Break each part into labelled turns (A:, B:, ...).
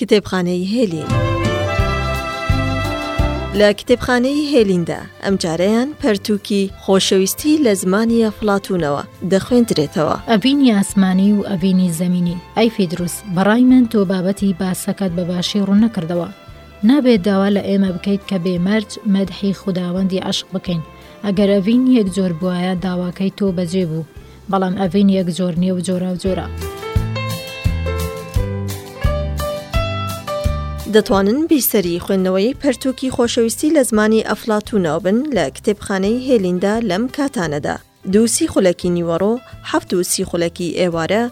A: کتێبخانەی هێلین لە کتێبخانەی هێلیندا ئەمجارەیان پەرتووکی خۆشەویستی لە زمانی ئەفلاتونەوە دەخوێندرێتەوە
B: ئەڤینی ئاسمانی و ئەڤینی زەمینی ئەی فیدروس بەڕای من تۆ بابەتی باسەکەت بە باشی ڕوونەکردەوە نابێت داوا لە ئێمە بکەیت کە بێمەرج مەدحی خوداوەندی عشق بکەین ئەگەر ئەڤین یەک جۆر بواە داواکەی تۆ بەجێ بوو بەڵام ئەڤین یەک جۆر نیە و جۆراو جۆرە.
A: دەتوانن بیرسەری خوێندنەوەی پەرتووکی خۆشەویستی لە زمانی ئەفلاتوونەوە بن لە کتێبخانەی هێلیندا لەم کاتانەدا، دوو سی خولەکی نیوەڕۆ، حەفت و سی خولەکی ئێوارە،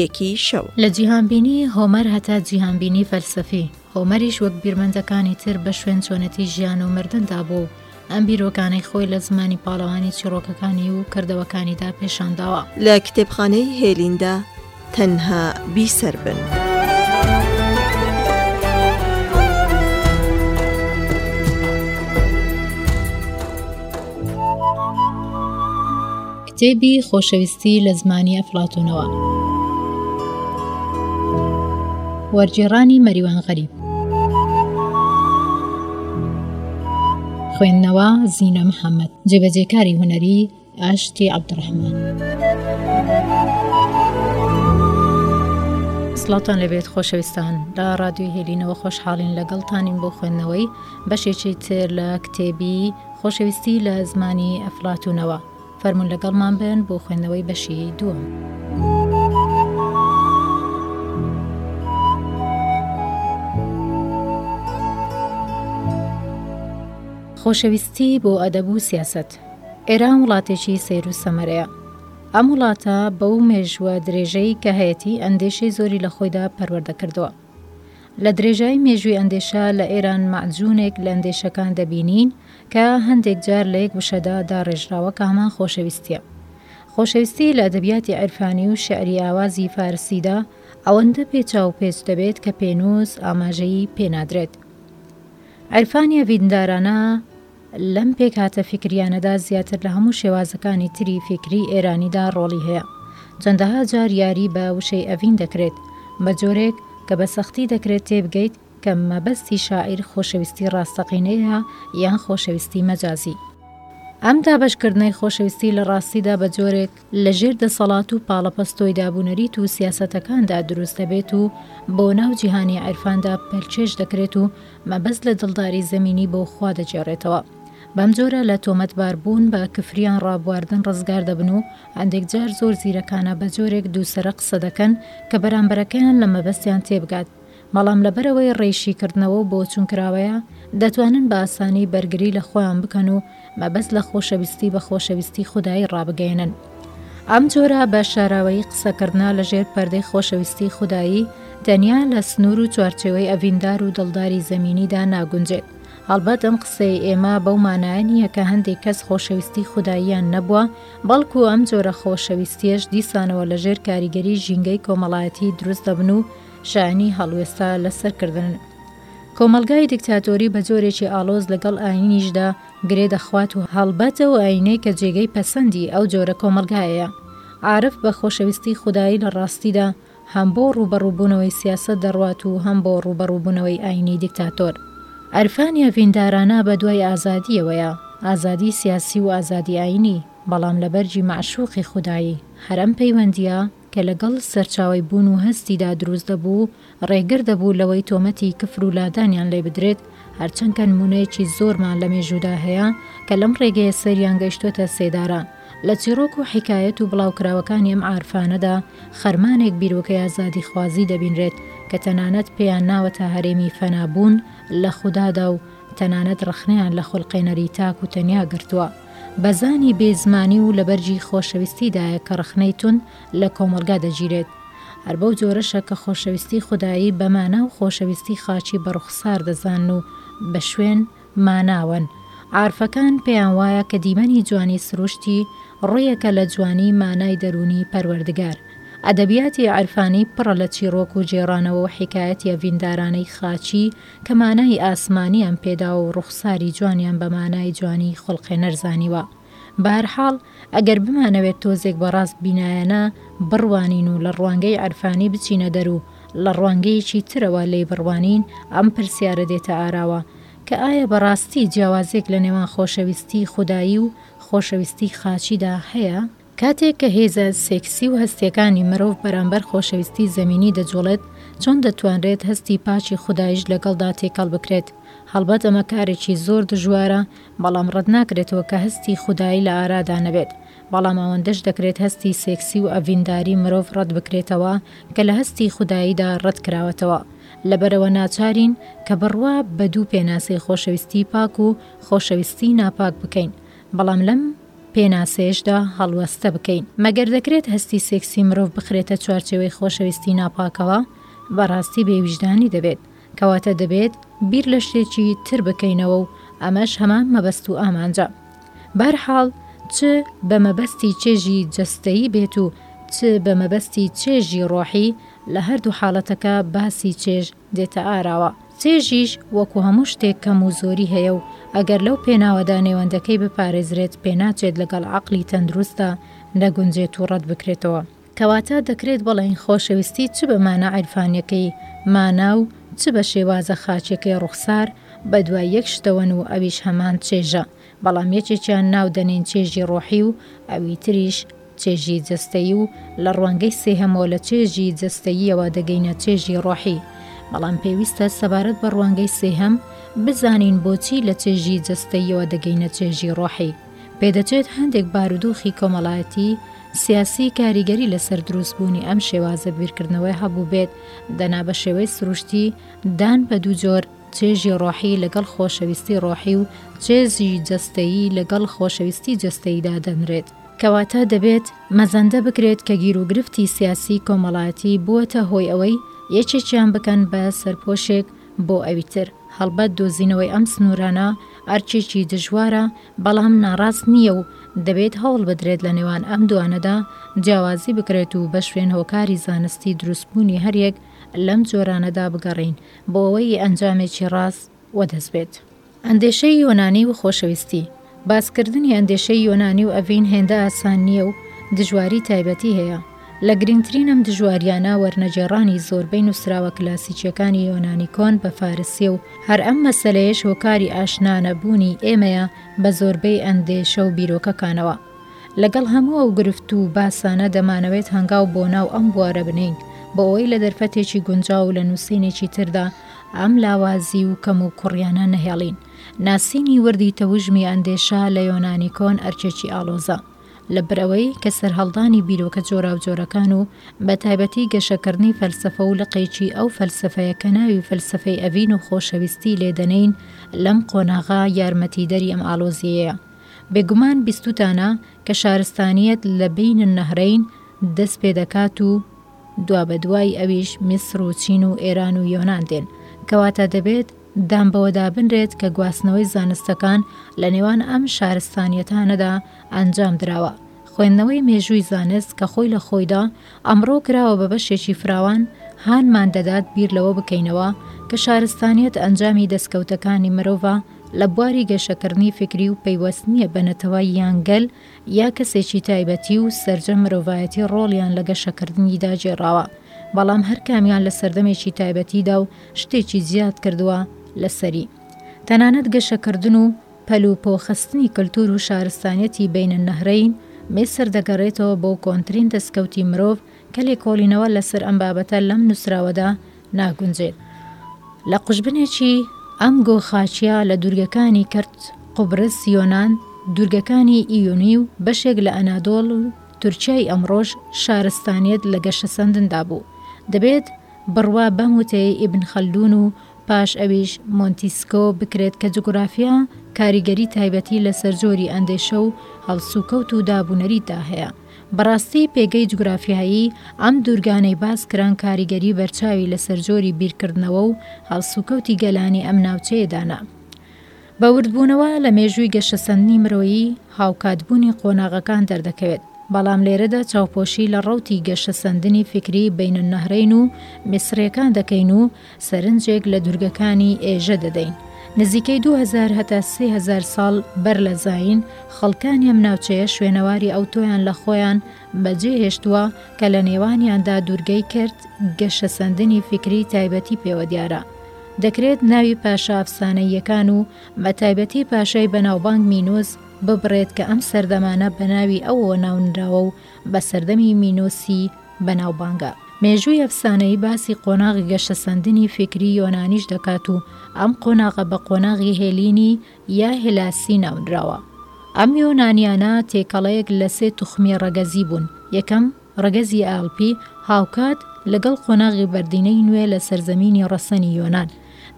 A: یەکی شەو.
B: لە جیهانبینی هۆمەر هەتا جیهانبینی فەلسەفی. هۆمەریش وەک بیرمەندەکانی تر بە شوێن چۆنێتی ژیان و مردندا بوو و ئەم بیرۆکانەی خۆی لە زمانی پاڵەوانی چیڕۆکەکانی و کردەوەکانیدا پێشان داوە.
A: لە کتێبخانەی هێلیندا تەنها بیسەر بن.
B: کتێبی خۆشەویستی لە زمانی ئەفلاتونەوە وەرگێڕانی مەریوان غەریب خوێندنەوە زیینە محەممەد جێبەجێکاری هوەری ئاشتی عبدڕحمان. سڵاتان لەبێت خۆشەویستان لە ڕادوی هێلینەوە خۆشحاڵین لەگەڵتانین بۆ خوێندنەوەی بەشێکی تر لە کتێبی خۆشەویستی لە زمانی ئەفلاتونەوە فەرموون لەگەڵمان بن بۆ خوێندنەوەی بەشی دووەم. خۆشەویستی بۆ ئەدەب و سیاسەت. ئێران وڵاتێکی سەیر و سەمەرەیە. ئەم وڵاتە بەو مێژووە درێژەی کە هەیەتی ئەندێشەی زۆری لە خۆیدا پەروەردە کردووە. لە درێژایی مێژووی ئەندێشە لە ئێران مەعجوونێک لە ئەندێشەکان دەبینین، کە هەندێک جار لە یەک وشەدا داڕێژراوە کە هەمان خۆشەویستییە. خۆشەویستی لە ئەدەبیاتی عیرفانی و شیعری ئاوازی فارسیدا ئەوەندە پێچاوپێچ دەبێت کە پێنووس ئاماژەیی پێ نادرێت. عیرفانییە ڤیندارانە لەم پێکهاتە فیکرییانەدا زیاتر لە هەموو شێوازەکانی تری فیکریی ئێرانیدا ڕۆڵی هەیە. چەندەها جار یاری بە وشەی ئەڤین دەکرێت، بە جۆرێک کە بە سەختی دەکرێت تێبگەیت، کە مەبەستی شاعیر خۆشەویستی ڕاستەقینەیە یان خۆشەویستی مەجازی. ئەم دابەشکردنەی خۆشەویستی لە ڕاستیدا بە جۆرێک لە ژێر دەسەڵات و پاڵەپەستۆی دابونەریت و سیاسەتەکاندا دروست دەبێت و بۆ ناو جیهانی عیرفاندا پەلکێش دەکرێت و مەبەست لە دڵداری زەمینی بۆ خوا دەگێڕێتەوە. بەم جۆرە لە تۆمەتباربوون بە کفریان ڕابواردن ڕزگار دەبن و هەندێک جار زۆر زیرەکانە بە جۆرێک دووسەرە قسە دەکەن کە بەرامبەرەکەیان لە مەبەستیان تێبگات بەڵام لەبەرئەوەی ڕێی شیکردنەوە و بۆچوون کراوەیە، دەتوانن بە ئاسانی بەرگری لە خۆیان بکەن و مەبەست لە خۆشەویستی بە خۆشەویستی خودایی ڕابگەیەنن. ئەم جۆرە بە شاراوەیی قسەکردنە لە ژێر پەردەی خۆشەویستی خودایی، تەنیا لە سنوور و چوارچێوەی ئەڤیندار و دڵداری زەمینیدا ناگونجێت. هەڵبەت ئەم قسەی ئێمە بەو مانایە نییە کە هەندێک کەس خۆشەویستی خوداییان نەبووە، بەڵکو ئەم جۆرە خۆشەویستییەش دیسانەوە لە ژێر کاریگەری ژینگەی کۆمەڵایەتی دروست دەبن و، شایانی هەڵوێستە لەسەر کردنن. کۆمەڵگای دیکتاتۆری بە جۆرێکی ئاڵۆز لەگەڵ ئایینیشدا گرێ دەخوات و هەڵبەت ئەو ئایینەی کە جێگەی پەسەندی ئەو جۆرە کۆمەڵگایەیە. عارف بە خۆشەویستی خودایی لە ڕاستیدا هەم بۆ ڕووبەڕووبوونەوەی سیاسەت دەڕوات و هەم بۆ ڕووبەڕووبوونەوەی ئایینی دیکتاتۆر. عیرفانی ئەڤیندارانە بە دوای ئازادییەوەیە، ئازادیی سیاسی و ئازادی ئایینی، بەڵام لە بەرگی مەعشووقی خودایی. هەر ئەم پەیوەندییە، کە لەگەڵ سەرچاوەی بوون و هەستیدا دروست دەبوو، ڕێگر دەبوو لەوەی تۆمەتی کفر و لادانیان لێ بدرێت، هەرچەند کە نموونەیەکی زۆرمان لە مێژوودا هەیە کە لەم ڕێگەیە سەیریان گەیشتووەتە سێدارە. لە چیڕۆک و حیکایەت و بڵاوکراوەکانی ئەم عارفانەدا خەرمانێک بیرۆکەی ئازادیخوازی دەبینرێت کە تەنانەت پێیان ناوەتە هەرێمی فەنابوون لە خودادا و تەنانەت ڕەخنەیان لە خولقێنەری تاک و تەنیا گرتووە. بەزانی بێ زمانی و لەبەرگی خۆشەویستیدایە کە ڕەخنەی توند لە کۆمەڵگا دەگیرێت. هەر بەو جۆرەشە کە خۆشەویستی خودایی بە مانا و خۆشەویستی خاکی بە ڕوخسار دەزانن و بە شوێن ماناوەن. عارفەکان پێیان وایە کە دیمەنی جوانی سروشتی، ڕوویەکە لە جوانی مانای دەروونی پەروەردگار. ئەدەبیاتی عیرفانی پڕە لە چیڕۆک و گێڕانەوە و حیکایەتیە ڤیندارانەی خاکی، کە مانای ئاسمانیان پێداوە و ڕوخساری جوانیان بە مانای جوانیی خوڵقێنەر زانیوە. بەهەرحاڵ، ئەگەر بمانەوێت تۆزێک بە ڕاستبینایانە بڕوانین و لە ڕوانگەی عیرفانی بچینە دەر و لە ڕوانگەیەکی ترەوە لێی بڕوانین، ئەم پرسیارە دێتە ئاراوە، کە ئایا بەڕاستی جیاوازییەک لە نێوان خۆشەویستیی خودایی و خۆشەویستیی خاکیدا هەیە؟ کاتێک کە هێزە سێکسی و هەستییەکانی مرۆڤ بەرامبەر خۆشەویستی زەمینی دەجوڵێت، چۆن دەتوانرێت هەستی پاکی خوداییش لەگەڵدا تێکەڵ بکرێت؟ هەڵبەت ئەمە کارێکی زۆر دژوارە، بەڵام ڕەتناکرێتەوە کە هەستی خودایی لە ئارادا نەبێت. بەڵام ئەوەندەش دەکرێت هەستی سێکسی و ئەڤینداری مرۆڤ ڕەتبکرێتەوە کە لە هەستی خوداییدا ڕەتکراوەتەوە. لەبەرئەوە ناچارین کە بڕوا بە دوو پێناسەی خۆشەویستی پاک و خۆشەویستی ناپاک بکەین. بەڵام لەم. پێناسەیشدا هەڵوەستە بکەین. مەگەر دەکرێت هەستی سێکسی مرۆڤ بخرێتە چوارچێوەی خۆشەویستی ناپاکەوە؟ بەڕاستی بێ ویژدانی دەبێت. کەواتە دەبێت بیر لە شتێکی تر بکەینەوە و ئەمەش هەمان مەبەست و ئامانجە. بەرحاڵ چ بە مەبەستی چێژی جەستەیی بێت و چ بە مەبەستی چێژی ڕۆحی، لە هەردوو حاڵەتەکە باسی چێژ، دێتە ئاراوە. چێژیش وەکو هەموو شتێک کەم و زۆری هەیە و ئەگەر لەو پێناوەدا نێوەندەکەی بپارێزرێت پێناچێت لەگەڵ عەقڵی تەندروستدا نەگونجێت و ڕەت بکرێتەوە. کەواتە دەکرێت بڵێین خۆشەویستی چ بە مانا عیرفانیەکەی، مانا، و چ بە شێوازە خاکیەکەی، ڕوخسار، بەدوای یەک شتەوەن و ئەویش هەمان چێژە، بەڵام یەکێکیان ناو دەنێین چێژی ڕۆحی و ئەوی تریش چێژی جەستەیی و لە ڕوانگەی سێهەمەوە لە چێژی جەستەییەوە دەگەینە چێژی ڕۆحی، بەڵام پێویستە سەبارەت بە ڕوانگەی سێهەم بزانین بۆچی لە چێژی جەستەییەوە دەگەینە چێژی ڕۆحی؟ پێدەچێت هەندێک بارودۆخی کۆمەڵایەتی، سیاسی کاریگەری لەسەر دروست بوونی ئەم شێوازە بیرکردنەوەی هەبووبێت، دەنا بە شێوەی سروشتی دان بە دوو جۆر، چێژی ڕۆحی لەگەڵ خۆشەویستی ڕۆحی و چێژی جەستەیی لەگەڵ خۆشەویستی جەستەیی دادەنرێت. کەواتە دەبێت مەزەندە بکرێت کە گیروگرفتی سیاسی کۆمەڵایەتی بووەتە هۆی ئەوەی یەکێکیان بکەن بە سەرپۆشێک بۆ ئەوی تر، هەڵبەت دۆزینەوەی ئەم سنوورانە ئەرکێکی دژوارە بەڵام ناڕاست نییە و دەبێت هەوڵ بدرێت لە نێوان ئەم دوانەدا جیاوازی بکرێت و بەشوێن هۆکاری زانستی دروستبوونی هەریەک لەم جۆرانەدا بگەڕێین بۆ ئەوەی ئەنجامێکی ڕاست وەدەست بێت. ئەندێشەی یۆنانی و خۆشەویستی باسکردنی ئەندێشەی یۆنانی و ئەڤین هێندە ئاسان نییە و دژواری تایبەتی هەیە، لە گرنگترین ئەم دژوارییانە وەرنەگێڕانی زۆربەی نووسراوە کلاسیکییەکانی یۆنانی کۆن بە فارسییە و هەر ئەم مەسەلەیەش هۆکاری ئاشنانەبوونی ئێمەیە بە زۆربەی ئەندێشە و بیرۆکەکانەوە. لەگەڵ هەموو ئەو گرفت و باسانە دەمانەوێت هەنگاو بۆ ناو ئەم بوارە بنێین بۆ ئەوەی لە دەرفەتێکی گونجاو و لە نووسینێکی تردا ئەم لاوازی و کەموکوڕیانە نەهێڵین. ناسینی وردی تەوژمی ئەندێشە لە یۆنانی کۆن ئەرکێکی ئاڵۆزە. لەبەر ئەوەی کە سەرهەڵدانی بیرۆکە جۆراوجۆرەکان و بە تایبەتی گەشەکردنی فەلسەفە و لقێکی ئەو فەلسەفەیە کە ناوی فەلسەفەی ئەڤین و خۆشەویستی لێ دەنێین لەم قۆناغە یارمەتیدەری ئەم ئاڵۆزییەیە. بێگومان بیستوتانە کە شارستانیەت لە بین النهرین دەست پێ دەکات و دوابەدوای ئەویش میسر و چین و ئێران و یۆنان دێن، کەواتە دەبێت دان بەوەدا بنرێت کە گواستنەوەی زانستەکان لە نێوان ئەم شارستانیەتانەدا ئەنجام دراوە. خوێندنەوەی مێژووی زانست کە خۆی لە خۆیدا ئەمڕۆ کراوە بە بەشێکی فراوان هانمان دەدات بیر لەوە بکەینەوە کە شارستانیەت ئەنجامی دەستکەوتەکانی مرۆڤە، لە بواری گەشەکردنی فیکری و پەیوەست نییە بە نەتەوە یان گەل یا کەسێکی تایبەتی و سەرجەم مرۆڤایەتی ڕۆڵیان لە گەشەکردنیدا گێڕاوە، بەڵام هەر کامیان لە سەردەمێکی تایبەتیدا و شتێکی زیاد کردووە لەسەری. تەنانەت گەشەکردن و پەل و پۆ خستنی کلتور و شارستانیەتی بین النهرین، میسر دەگەڕێتەوە بۆ کۆنترین دەستکەوتی مرۆڤ کە لێکۆڵینەوە لەسەر ئەم بابەتە لەم نووسراوەدا ناگونجێت. لە قوژبنێکی ئەم گۆ خاچییە لە دوورگەکانی کەرت، قوبرس، یۆنان، دوورگەکانی ئیونی و بەشێک لە ئەنادۆڵ و تورکیای ئەمڕۆش شارستانیەت لە گەشەسەندندا بوو. دەبێت بڕوا بەم وتەیەی ئیبن خەلدوون و پاش ئەویش مۆنتیسکۆ بکرێت کە جوگرافیا کاریگەری تایبەتی لەسەر جۆری ئەندێشە و هەڵسوکەوت و دابونەریتدا هەیە. بەڕاستی پێگەی جوگرافیایی ئەم دوورگانەی باس کران کاریگەری بەرچاوی لەسەر جۆری بیرکردنەوە و هەڵسوکەوتی گەلانی ئەم ناوچەیە دانا. بە وردبوونەوە لە مێژووی گەشەسەندنی مرۆیی، هاوکاتبوونی قۆناغەکان دەردەکەوێت، بەڵام لێرەدا چاوپۆشی لە ڕەوتی گەشەسەندنی فیکریی بەینەلنەهرەین و میسڕییەکان دەکەین و سەرنجێک لە دوورگەکانی ئێژە دەدەین، نزیکەی دوو هەزار هەتا سێ هەزار ساڵ بەر لە زایین، خەڵکانی ئەم ناوچەیە شوێنەواری ئەوتۆیان لە خۆیان بەجێهێشتووە کە لە نێوانیاندا دوورگەی کرد، گەشەسەندنی فیکریی تایبەتی پێوە دیارە. دەکرێت ناوی پاشا ئەفسانەییەکان و بەتایبەتی پاشای بەناوبانگ مینۆس ببڕێت کە ئەم سەردەمانە بە ناوی ئەوەوە ناونراوە و، بە سەردەمی مینۆسی بەناوبانگە. مێژووی ئەفسانەیی باسی قۆناغی گەشەسەندنی فیکری یۆنانیش دەکات و ئەم قۆناغە بە قۆناغی هێلینی یا هێلاسی ناونراوە. ئەم یۆنانیانە تێکەڵەیەک لە سێ توخمی ڕەگەزی بوون، یەکەم، ڕەگەزی ئالپی، هاوکات لەگەڵ قۆناغی بەردینەی نوێ لە سەرزەمینی ڕەسەنی یۆنان،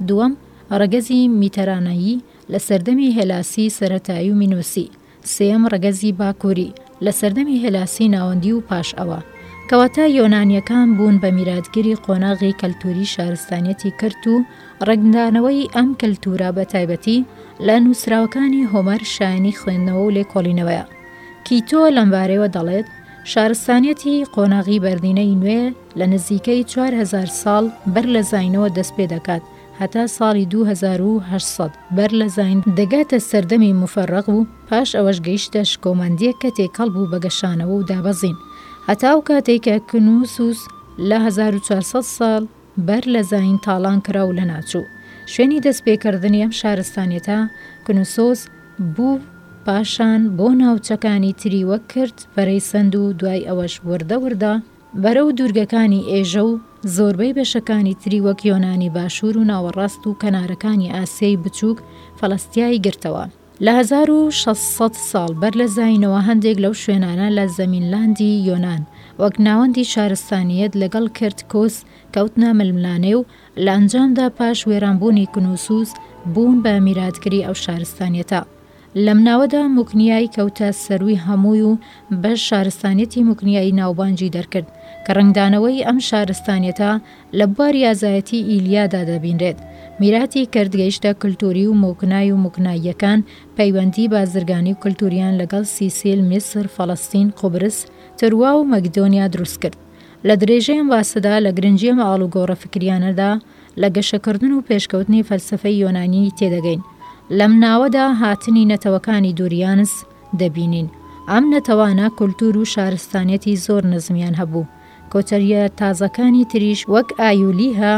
B: دووەم، ڕەگەزی میتەرانەیی، لە سەردەمی هێلاسی سەرەتایی و مینۆسی، سێیەم ڕەگەزی باکووری، لە سەردەمی هێلاسیی ناوەندی و پاش ئەوە. کەواتە یۆنانییەکان بوون بە میراتگری قۆناغی کەلتووری شارستانیەتی کەرت و ڕەگندانەوەی ئەم کەلتوورە بە تایبەتی لە نووسراوەکانی هۆمەر شایەنی خوێندنەوە و لێکۆڵینەوەیە. کیتۆ لەم بارەیەوە دەڵێت، شارستانیەتی قۆناغی بەردینەی نوێ لە نزیکەی چوار هەزار ساڵ بەر لە زاینەوە دەست پێ دەکات هەتا ساڵی دوو هەزار و هەشت سەد بەر لە زاین دەگاتە سەردەمی موفەرەغ و پاش ئەوەش گەیشتە شکۆمەندیەک کە تێکەڵ بوو بە گەشانەوە و دابەزین هەتا ئەو کاتەی کە کنوسوس لە هەزار و چوار سەد ساڵ بەر لە زاین تاڵان کرا و لەناچوو. شوێنی دەست پێکردنی ئەم شارستانیەتە، کنوسوس، بوو پاشان بۆ ناوچەکانی تری وەک کرد پەرەی سەند و دوای ئەوەش وردە وردە، بەرەو دوورگەکانی ئێژە و زۆربەی بەشەکانی تری وەک یۆنانی باشوور و ناوەڕاست و کەنارەکانی ئاسیای بچووک فەلەستیایی گرتەوە. لە هەزار و شەش سەد ساڵ بەر لە زایینەوە هەندێک لەو شوێنانە لە زەمینلاندی یۆنان وەک ناوەندی شارستانییەت لەگەڵ کرتکوس کەوتنە ململانێ و لە ئەنجامدا پاش وێرانبوونی کنوسوس بوون بە میراتگری ئەو شارستانییەتە لەم ناوەدا موکنیای کەوتە سەرووی هەمووی و بە شارستانیەتی موکنیایی ناوبانگی دەرکرد، کە ڕەنگدانەوەی ئەم شارستانیەتە لە بواری ئازایەتی ئیلیادا دەبینرێت، میراتی کرد گەیشتە کلتوری و موکنای و موکناییەکان پەیوەندی بازرگانی و کلتوریان لەگەڵ سیسیل، میسر، فەڵەستین، قوبرس، تروا و مەگدۆنیا دروست کرد. لە درێژەی ئەم باسەدا لە گرنگی ئەم ئاڵوگۆڕە فکریانەدا، لە گەشەکردن و پێشکەوتنی فەلسەفەی یۆنانیی تێدەگەین. لەم ناوەدا هاتنی نەتەوەکانی دووریانس دەبینین. ئەم نەتەوانە کولتوور و شارستانیەتی زۆر نزمیان هەبوو. کۆچەرییە تازەکانی تریش وەک ئایولیها،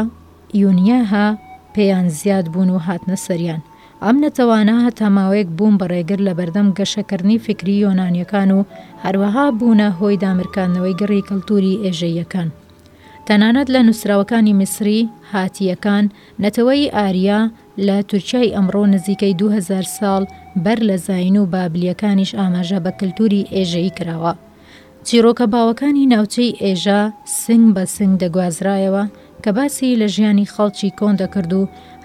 B: یونیاها پێیان زیاد بوون و هاتنە سەریان. ئەم نەتەوانە هەتا ماوەیەک بوون بە ڕێگر لە بەردەم گەشەکردنی فیکری یۆنانیەکان و هەروەها بوونە هۆی دامرکاندنەوەی گڕی کەلتووری ئێژەییەکان. تەنانەت لە نووسراوەکانی میسری هاتییەکان، نەتەوەی ئاریا لە تورکیای ئەمڕۆ نزیکەی دوو هەزار ساڵ بەر لە زاین و بابلییەکانیش ئاماژە بە کلتوری ئێژەیی کراوە. چیڕۆکە باوەکانی ناوچەی ئێژە سنگ بە سنگ دەگوازرایەوە کە باسی لە ژیانی خەڵکی کۆن دەکرد و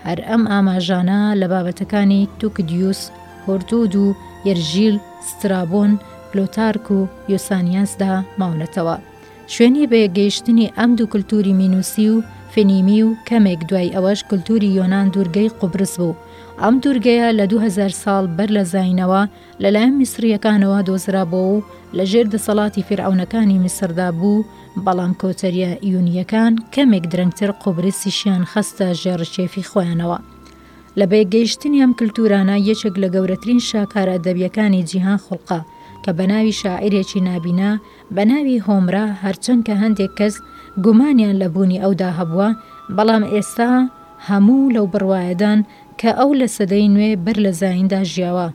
B: هەر ئەم ئاماژانە لە بابەتەکانی توکدیوس، هۆردود و یرژیل، سترابۆن، پلۆتارک و یۆسانیاسدا ماونەتەوە. شوێنی بەیەکگەیشتنی ئەم دوو کلتوری مینوسی و فنیمی و کەمێک دوای ئەوەش کلتوری یۆنان دورگەی قوبرس بوو ئەم دورگەیە لە دوو هەزار ساڵ بەر لە زاینەوە لەلایەن میسریەکانەوە دۆزرابۆوە و لە ژێر دەسەڵاتی فیرعەونەکانی میسردا بوو بەڵام کۆچەریە یونیەکان کەمێک درەنگتر قوبرسیشیان خەستە ژێڕ کێفی خۆیانەوە لە بەیەکگەیشتنی ئەم کلتورانە یەکێک لە گەورەترین شاکارە ئەدەبیەکانی جیهان خوڵقا کە بەناوی شاعیرێکی نابینا بە ناوی هۆمرا، هەرچەند کە هەندێک کەس گومانیان لە بوونی ئەودا هەبووە، بەڵام ئێستا هەموو لەو بڕوایەدان کە ئەو لە سەدەی نوێ بەر لە زاییندا ژیاوە.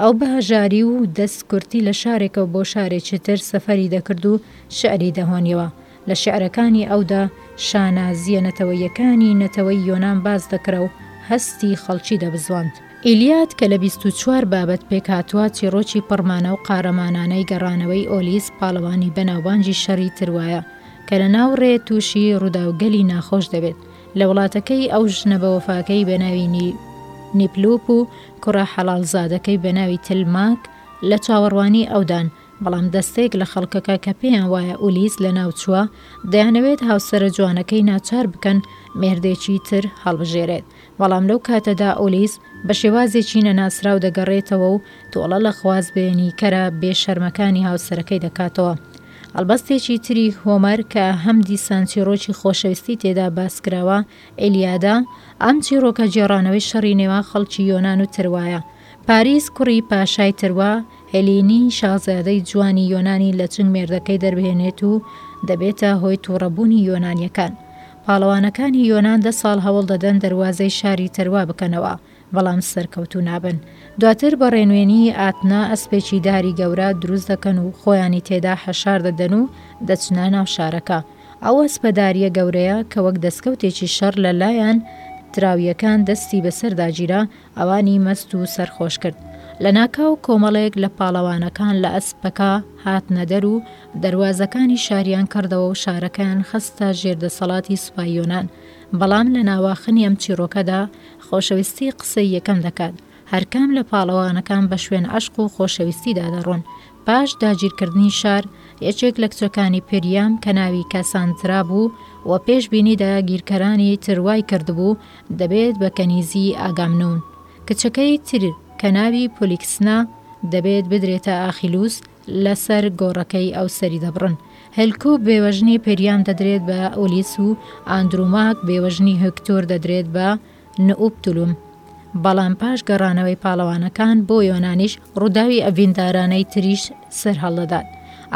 B: ئەو بە هەژاری و دەست کورتی لە شارێکەوە بۆ شارێکی تر سەفەری دەکرد و شیعری دەهۆنیەوە. لە شیعرەکانی ئەودا شانازییە نەتەوەییەکانی نەتەوەی یۆنان باس دەکرا و هەستی خەڵکی دەبزواند. ئیلیاد کە لە بیست و چوار بابەت پێکهاتووە، چیڕۆکی پڕ مانا و قارەمانانەی گەڕانەوەی ئۆلیس پاڵەوانی بەناوبانگی شەڕی تروایە، کە لە ناو ڕێ تووشی ڕووداوگەلی ناخۆش دەبێت لە وڵاتەکەی ئەو ژنە بەوەفاکەی بەناوی نیپلوپ و کوڕە حەڵاڵزادەکەی بەناوی تل ماک لە چاوەڕوانی ئەودان، بەڵام دەستێک لە خەڵکەکە کە پێیان وایە ئولیس لەناوچووە، دەیانەوێت هاوسەرە جوانەکەی ناچار بکەن مێردێکی تر هەڵبژێرێت. بەڵام لەو کاتەدا ئولیس بە شێوازێکی نەناسراو دەگەڕێتەوە و تۆڵە لە خوازبێنی کەرە بێ شەرمەکانی هاوسەرەکەی دەکاتەوە. هەڵبەستێکی تری هۆمەر کە هەم دیسان چیڕۆکی خۆشەویستی تێدا باسکراوە، ئیلیادە، ئەم چیڕۆکە گێڕانەوەی شەڕی نێوان خەڵکی یۆنان و تروایە. پاریس کوڕی پاشای تروا، هێلینی شازادەی جوانی یۆنانی لە چنگ مێردەکەی دەربهێنێت و دەبێتە هۆی توڕەبوونی یۆنانیەکان. پاڵەوانەکانی یۆنان دە ساڵ هەوڵ دەدەن دەروازەی شاری تروا بکەنەوە، بەڵام سەرکەوتوو نابن. دواتر بە ڕێنوێنیی ئاتنا ئەسپێکی داری گەورە دروست دەکەن و خۆیانی تێدا حەشار دەدەن و دەچنە ناو شارەکە. ئەو ئەسپە دارییە گەورەیە کە وەک دەستکەوتێکی شەڕ لە لایان تراوییەکان دەستی بەسەردا گیرا، ئەوانی مەست و سەرخۆش کرد. لەناکاو کۆمەڵێک لە پاڵەوانەکان لە ئەسپەکە هاتنە دەر و دەروازەکانی شاریان کردەوە و شارەکەیان خستە ژێر دەسەڵاتی سوپای یۆنان. بەڵام لە ناواخنی ئەم چیڕۆکەدا خۆشەویستی قسەی یەکەم دەکات. هەرکام لە پاڵەوانەکان بە شوێن عەشق و خۆشەویستیدا دەڕۆن، پاش داگیرکردنی شار، یەکێک لە کچەکانی پریام کە ناوی کاساندرا بوو و پێش بینی داگیرکەرانی تر وای کردبوو دەبێت بە کەنیزی ئاگامنون، کچەکەی تر کە ناوی پۆلیکسنا دەبێت بدرێتە ئاخیلوس، لە سەر گۆڕەکەی ئەو سەری دەبڕن. هێلکوپ بێوەژنی پریام دەدرێت بە ئولیس و ئاندروماک بێوەژنی هێکتۆر دەدرێت بە. نئوپتولوم، بەڵام پاش گەڕانەوەی پاڵەوانەکان بۆ یۆنانیش ڕووداوی ئەڤیندارانەی تریش سەرهەڵدەدات.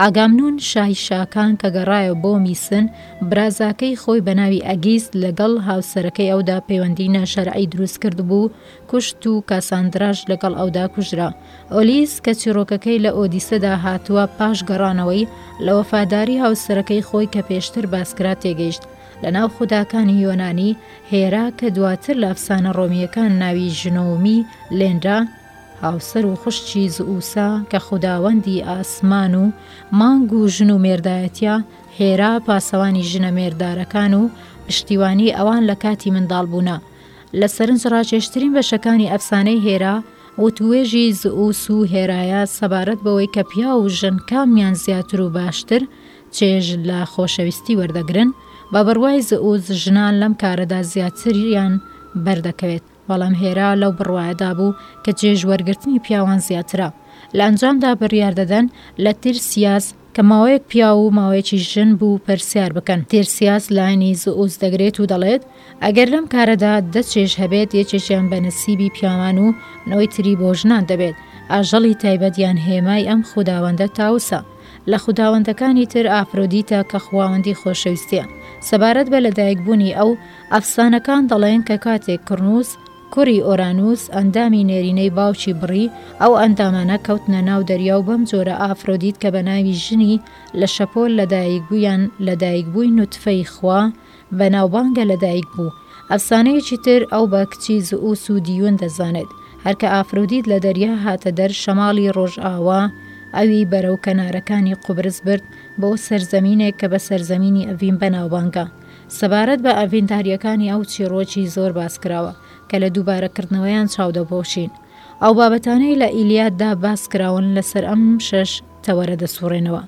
B: ئاگامنون، شای شاکان کە گەڕایەوە بۆ میسن، برازاکەی خۆی بە ناوی ئەگیس لەگەڵ هاوسەرەکەی ئەودا پەیوەندیی ناشەرعی دروستکردبوو و کوشت و کاساندراش لەگەڵ ئەودا کوژرا. ئۆلیس کە چیڕۆکەکەی لە ئۆدیسەدا هاتووە پاش گەڕانەوەی، لە وەفاداری هاوسەرەکەی خۆی کە پێشتر باسکرا تێگەیشت. لە ناو خوداکانی یۆنانی، هێرا کە دواتر لە ئەفسانە ڕۆمییەکان ناوی ژنۆمی، لێنرا، هاوسەر و خوشکی زئوسە کە خوداوەندی ئاسمان و مانگ و ژن و مێردایەتیە، هێرا پاسەوانی ژنە مێردارەکان و پشتیوانی ئەوان لە کاتی منداڵبوونە. لە سەرنجڕاکێشترین بەشەکانی ئەفسانەی هێرا، وتووێژی زئوس و هێرایە سەبارەت بەوەی کە پیاو و ژن کامیان زیاتر و باشتر چێژ لە خۆشەویستی وەردەگرن، بە بڕوای زئوس ژنان لەم کارەدا زیاتریان بەردەکەوێت، بەڵام هێرا لەو بڕوایەدا بوو کە چێژ وەرگرتنی پیاوان زیاترە، لە ئەنجامدا بڕیار دەدەن لە تیرسیاس کە ماوەیەک پیاو و ماوەیەکیش ژن بوو پرسیار بکەن، تیرسیاس لایەنی زئوس دەگرێت و دەڵێت، ئەگەر لەم کارەدا دە چێژ هەبێت، یەکێکیان بە نسیبی پیاوان و ئەوی تری بۆ ژنان دەبێت، ئاژەڵی تایبەت یان هێمای ئەم خوداوەندە تاوسە، لە خوداوەندەکانی تر ئافرۆدیتە کە خواوەندی خۆشەویستییە. سەبارەت بە لەدایکبوونی ئەو، ئەفسانەکان دەڵێن کە کاتێک کرنوس، کوڕی ئۆرانوس، ئەندامی نێرینەی باوکی بڕی، ئەو ئەندامانە کەوتنە ناو دەریا و بەم جۆرە ئافرۆدیت کە بە ناوی ژنی لە شەپۆل لەدایکبوو یان لەدایکبووی نوتفەی خوا، بەناوبانگە لەدایک بوو. ئەفسانەیەکی تر، ئەو بە کچی زئوس و دیون دەزانێت. هەر کە ئافرۆدیت لە دەریا هاتە دەر شەماڵی ڕۆژئاوا، ئەوی بەرەو کەنارەکانی قوبرس برد، بۆ سەرزەمینێک کە بە سەرزەمینی ئەڤین بەناوبانگە. سەبارەت بە ئەڤیندارییەکانی ئەو چیڕۆکی زۆر باس کراوە، کە لە دووبارەکردنەوەیان چاودەپۆشین. ئەو بابەتانەی لە ئیلیاددا باس کراون لەسەر ئەم شەش تەوەرە دەسوڕێنەوە.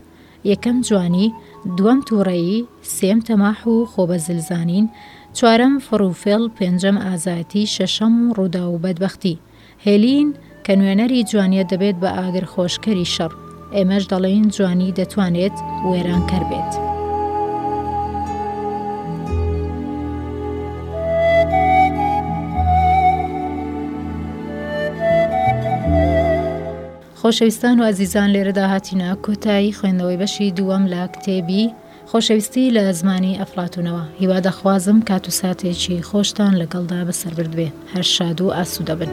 B: یەکەم جوانی، دووەم تووڕەیی، سێم تەماح و خۆ بە زل زانین، چوارەم فڕ و فێڵ، پێنجەم ئازایەتی، شەشەم ڕووداو و بەدبەختی. هێلین، کە نوێنەری جوانیە دەبێت بە ئاگرخۆشکەری شەڕ. ئێمەش دەڵێین جوانی دەتوانێت وێرانکەر بێت. خۆشەویستان و ئەزیزان لێرەدا هاتینە کۆتایی خوێندنەوەی بەشی دووەم لە کتێبی خۆشەویستی لە زمانی ئەفڵاتونەوە هیوا دەخوازم کات و ساتێکی خۆشتان لەگەڵدا بەسەر بردبێ هەر شاد و ئاسوودە بن.